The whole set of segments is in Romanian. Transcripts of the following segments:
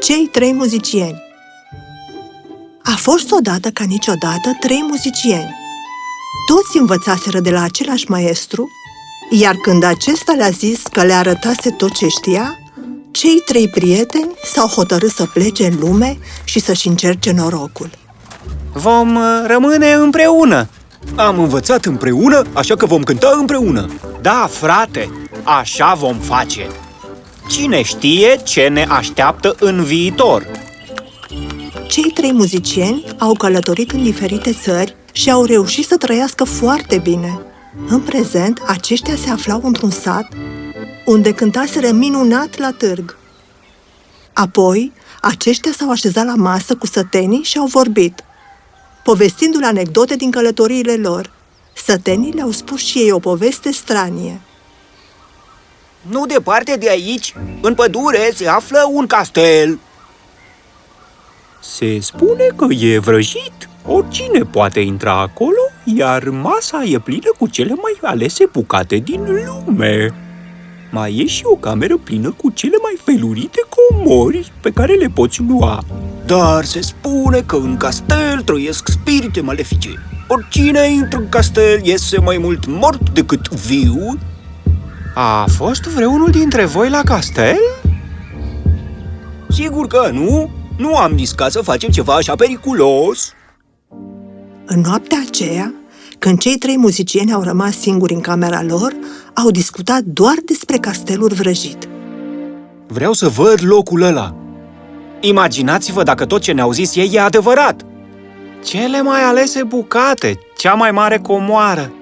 Cei trei muzicieni A fost odată ca niciodată trei muzicieni. Toți învățaseră de la același maestru, iar când acesta le-a zis că le arătase tot ce știa, cei trei prieteni s-au hotărât să plece în lume și să-și încerce norocul. Vom uh, rămâne împreună. Am învățat împreună, așa că vom cânta împreună. Da, frate, așa vom face. Cine știe ce ne așteaptă în viitor? Cei trei muzicieni au călătorit în diferite țări și au reușit să trăiască foarte bine. În prezent, aceștia se aflau într-un sat unde cântaseră minunat la târg. Apoi, aceștia s-au așezat la masă cu sătenii și au vorbit, povestindu-le anecdote din călătoriile lor. Sătenii le-au spus și ei o poveste stranie. Nu departe de aici, în pădure, se află un castel. Se spune că e vrăjit. Oricine poate intra acolo, iar masa e plină cu cele mai alese bucate din lume. Mai e și o cameră plină cu cele mai felurite comori pe care le poți lua. Dar se spune că în castel trăiesc spirite malefice. Oricine intră în castel iese mai mult mort decât viu. A fost vreunul dintre voi la castel? Sigur că nu. Nu am discat să facem ceva așa periculos. În noaptea aceea, când cei trei muzicieni au rămas singuri în camera lor, au discutat doar despre castelul vrăjit. Vreau să văd locul ăla. Imaginați-vă dacă tot ce ne-au zis ei e adevărat. Cele mai alese bucate, cea mai mare comoară.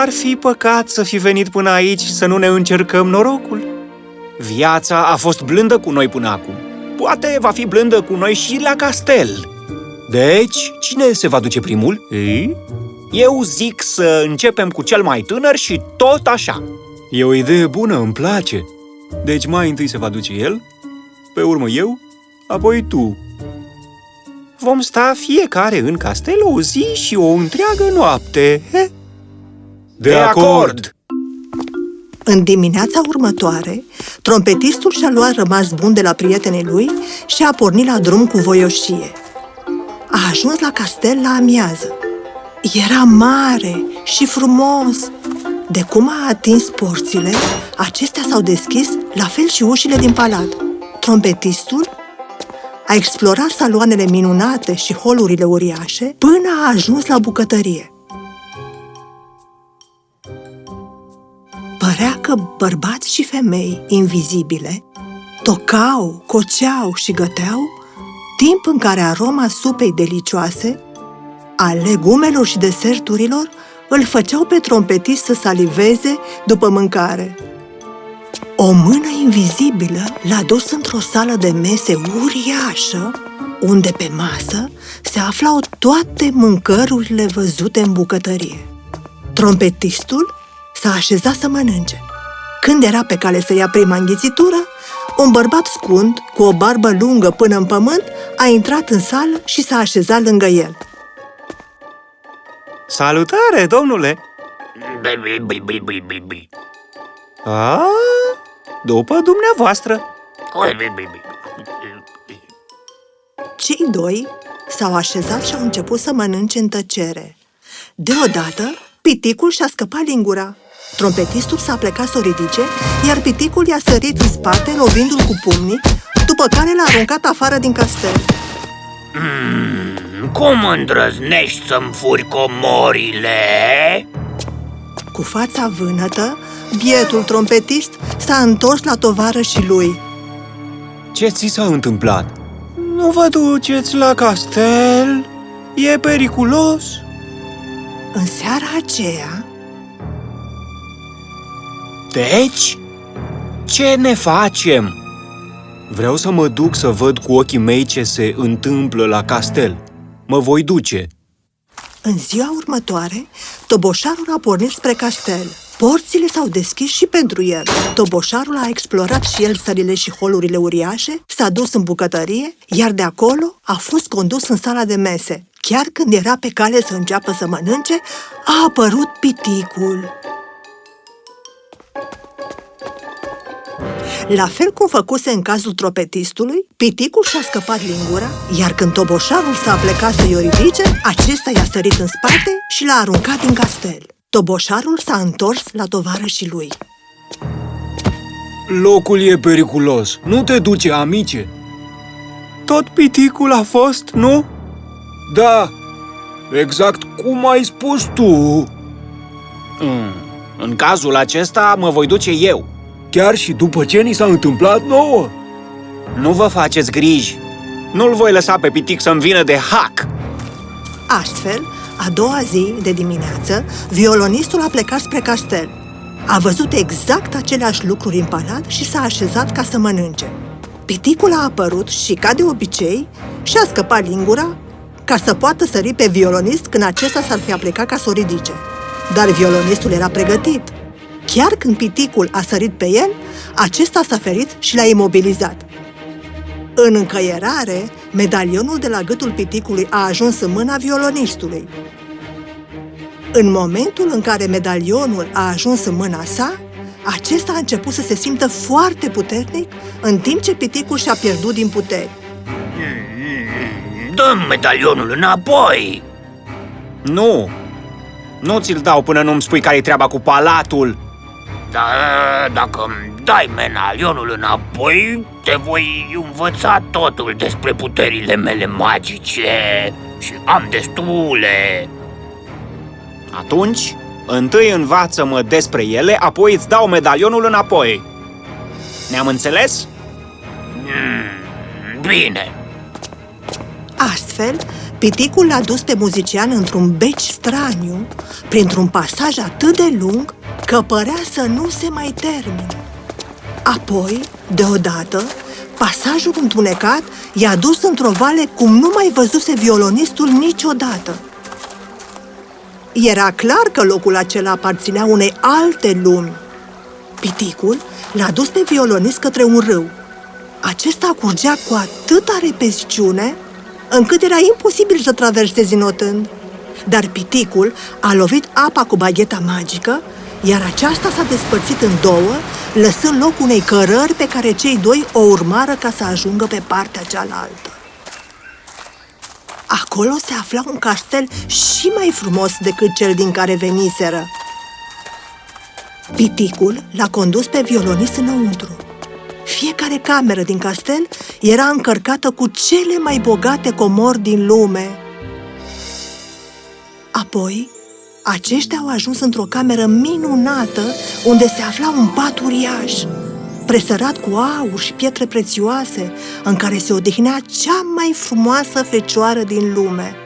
Ar fi păcat să fi venit până aici și să nu ne încercăm norocul. Viața a fost blândă cu noi până acum. Poate va fi blândă cu noi și la castel. Deci, cine se va duce primul? Ei? Eu zic să începem cu cel mai tânăr și tot așa. E o idee bună, îmi place. Deci mai întâi se va duce el, pe urmă eu, apoi tu. Vom sta fiecare în castel o zi și o întreagă noapte. He? De acord! În dimineața următoare, trompetistul și-a luat rămas bun de la prietenii lui și a pornit la drum cu voioșie. A ajuns la castel la amiază. Era mare și frumos. De cum a atins porțile, acestea s-au deschis, la fel și ușile din palat. Trompetistul a explorat saloanele minunate și holurile uriașe până a ajuns la bucătărie. Părea că bărbați și femei invizibile tocau, coceau și găteau, timp în care aroma supei delicioase, a legumelor și deserturilor, îl făceau pe trompetist să saliveze după mâncare. O mână invizibilă l-a dus într-o sală de mese uriașă, unde pe masă se aflau toate mâncărurile văzute în bucătărie. Trompetistul s-a așezat să mănânce. Când era pe cale să ia prima înghițitură, un bărbat scund, cu o barbă lungă până în pământ, a intrat în sală și s-a așezat lângă el. Salutare, domnule! A, după dumneavoastră! Cei doi s-au așezat și au început să mănânce în tăcere. Deodată, piticul și-a scăpat lingura. Trompetistul s-a plecat să o ridice, iar piticul i-a sărit în spate, lovindu-l cu pumnii, după care l-a aruncat afară din castel. Mm, cum îndrăznești să-mi furi comorile? Cu fața vânătă, bietul trompetist s-a întors la tovară și lui. Ce ți s-a întâmplat? Nu vă duceți la castel? E periculos? În seara aceea, Deci? Ce ne facem? Vreau să mă duc să văd cu ochii mei ce se întâmplă la castel. Mă voi duce. în ziua următoare, toboșarul a pornit spre castel. Porțile s-au deschis și pentru el. Toboșarul a explorat și el sălile și holurile uriașe, s-a dus în bucătărie, iar de acolo a fost condus în sala de mese. Chiar când era pe cale să înceapă să mănânce, a apărut piticul. La fel cum făcuse în cazul tropetistului, piticul și-a scăpat lingura, iar când toboșarul s-a plecat să-i o ridice, acesta i-a sărit în spate și l-a aruncat din castel. Toboșarul s-a întors la tovarășii lui. Locul e periculos. Nu te duce, amice. Tot piticul a fost, nu? Da, exact cum ai spus tu. Mm, în cazul acesta mă voi duce eu. Chiar și după ce ni s-a întâmplat nouă? Nu vă faceți griji. Nu-l voi lăsa pe pitic să-mi vină de hack. Astfel, a doua zi de dimineață, violonistul a plecat spre castel. A văzut exact aceleași lucruri în palat și s-a așezat ca să mănânce. Piticul a apărut și, ca de obicei, și-a scăpat lingura ca să poată sări pe violonist când acesta s-ar fi aplicat ca să o ridice. Dar violonistul era pregătit. Chiar când piticul a sărit pe el, acesta s-a ferit și l-a imobilizat. În încăierare, medalionul de la gâtul piticului a ajuns în mâna violonistului. În momentul în care medalionul a ajuns în mâna sa, acesta a început să se simtă foarte puternic, în timp ce piticul și-a pierdut din puteri. Dăm medalionul înapoi! Nu! Nu ți-l dau până nu-mi spui care-i treaba cu palatul. Da, dacă îmi dai medalionul înapoi, te voi învăța totul despre puterile mele magice și am destule. Atunci, întâi învață-mă despre ele, apoi îți dau medalionul înapoi. Ne-am înțeles? Mm, bine, Astfel, piticul l-a dus pe muzician într-un beci straniu, printr-un pasaj atât de lung că părea să nu se mai termine. Apoi, deodată, pasajul întunecat i-a dus într-o vale cum nu mai văzuse violonistul niciodată. Era clar că locul acela aparținea unei alte lumi. Piticul l-a dus pe violonist către un râu. Acesta curgea cu atâta repeziciune încât era imposibil să traversezi notând. Dar piticul a lovit apa cu bagheta magică, iar aceasta s-a despărțit în două, lăsând loc unei cărări pe care cei doi o urmară ca să ajungă pe partea cealaltă. Acolo se afla un castel și mai frumos decât cel din care veniseră. Piticul l-a condus pe violonist înăuntru. Fiecare cameră din castel era încărcată cu cele mai bogate comori din lume. Apoi, aceștia au ajuns într-o cameră minunată unde se afla un pat uriaș, presărat cu aur și pietre prețioase, în care se odihnea cea mai frumoasă fecioară din lume.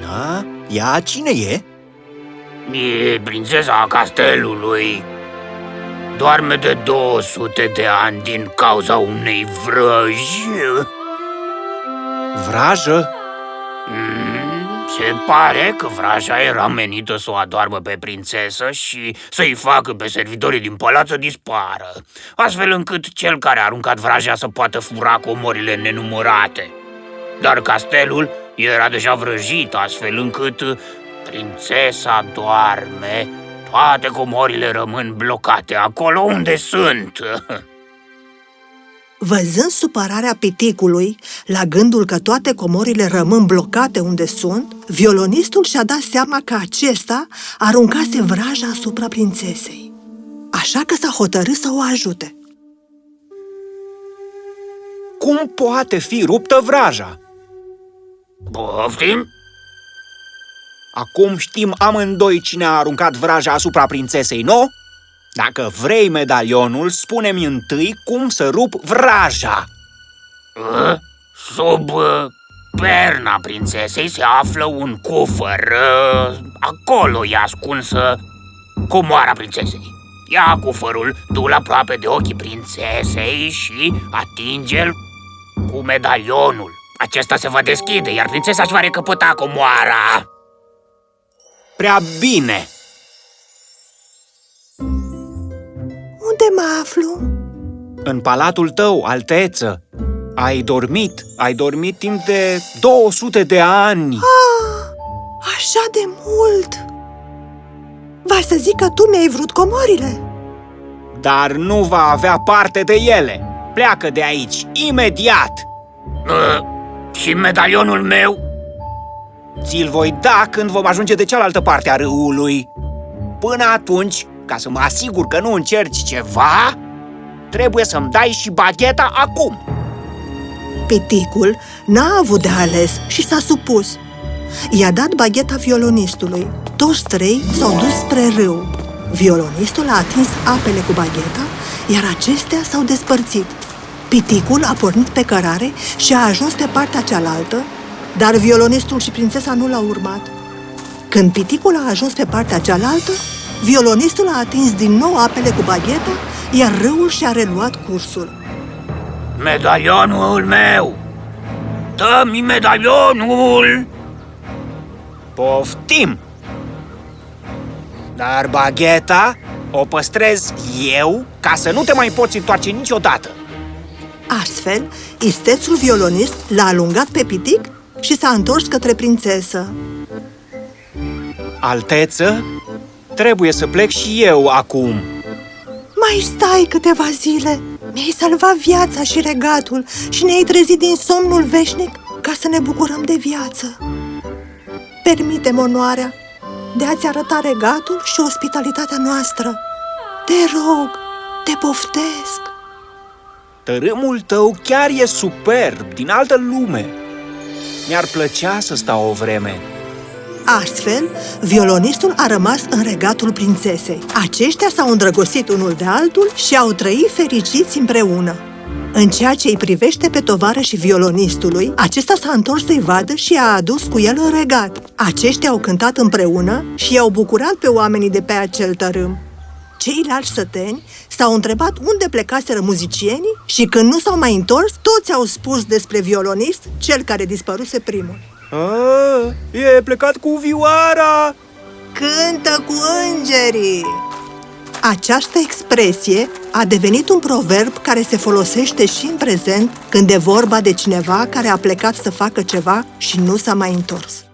Na, ea cine e? e prințesa castelului. Doarme de 200 de ani din cauza unei vrăji. Vrajă? Mm, se pare că vraja era menită să o adoarmă pe prințesă și să-i facă pe servitorii din palat să dispară, astfel încât cel care a aruncat vraja să poată fura comorile nenumărate. Dar castelul era deja vrăjit, astfel încât prințesa doarme, toate comorile rămân blocate acolo unde sunt. Văzând supărarea piticului, la gândul că toate comorile rămân blocate unde sunt, violonistul și-a dat seama că acesta aruncase vraja asupra prințesei. Așa că s-a hotărât să o ajute. Cum poate fi ruptă vraja? Poftim? Acum știm amândoi cine a aruncat vraja asupra prințesei, nu? Dacă vrei medalionul, spune-mi întâi cum să rup vraja. Ă? Sub uh, perna prințesei se află un cufăr. Uh, acolo e ascunsă comoara prințesei. Ia cufărul, du-l aproape de ochii prințesei și atinge-l cu medalionul. Acesta se va deschide, iar prințesa își va recăpăta comoara. Prea bine! Unde mă aflu? În palatul tău, alteță. Ai dormit, ai dormit timp de 200 de ani. Ah, așa de mult! Va să zic că tu mi-ai vrut comorile? dar nu va avea parte de ele. Pleacă de aici, imediat! Uh, și medalionul meu? Ți-l voi da când vom ajunge de cealaltă parte a râului. Până atunci, ca să mă asigur că nu încerci ceva, trebuie să-mi dai și bagheta acum. Piticul n-a avut de ales și s-a supus. I-a dat bagheta violonistului. Toți trei s-au dus spre râu. Violonistul a atins apele cu bagheta, iar acestea s-au despărțit. Piticul a pornit pe cărare și a ajuns pe partea cealaltă, dar violonistul și prințesa nu l-au urmat. Când piticul a ajuns pe partea cealaltă, violonistul a atins din nou apele cu bagheta, iar râul și-a reluat cursul. Medalionul meu! Dă-mi medalionul! Poftim! Dar bagheta o păstrez eu ca să nu te mai poți întoarce niciodată. Astfel, istețul violonist l-a alungat pe pitic și s-a întors către prințesă. Alteță, trebuie să plec și eu acum. Mai stai câteva zile! Mi-ai salvat viața și regatul și ne-ai trezit din somnul veșnic ca să ne bucurăm de viață. Permitem onoarea de a-ți arăta regatul și ospitalitatea noastră. Te rog, te poftesc! Tărâmul tău chiar e superb, din altă lume. Mi-ar plăcea să stau o vreme. Astfel, violonistul a rămas în regatul prințesei. Aceștia s-au îndrăgostit unul de altul și au trăit fericiți împreună. În ceea ce îi privește pe tovară și violonistului, acesta s-a întors să-i vadă și a adus cu el în regat. Aceștia au cântat împreună și i-au bucurat pe oamenii de pe acel tărâm. Ceilalți săteni s-au întrebat unde plecaseră muzicienii și când nu s-au mai întors, toți au spus despre violonist, cel care dispăruse primul. A, e plecat cu vioara! Cântă cu îngerii! Această expresie a devenit un proverb care se folosește și în prezent când e vorba de cineva care a plecat să facă ceva și nu s-a mai întors.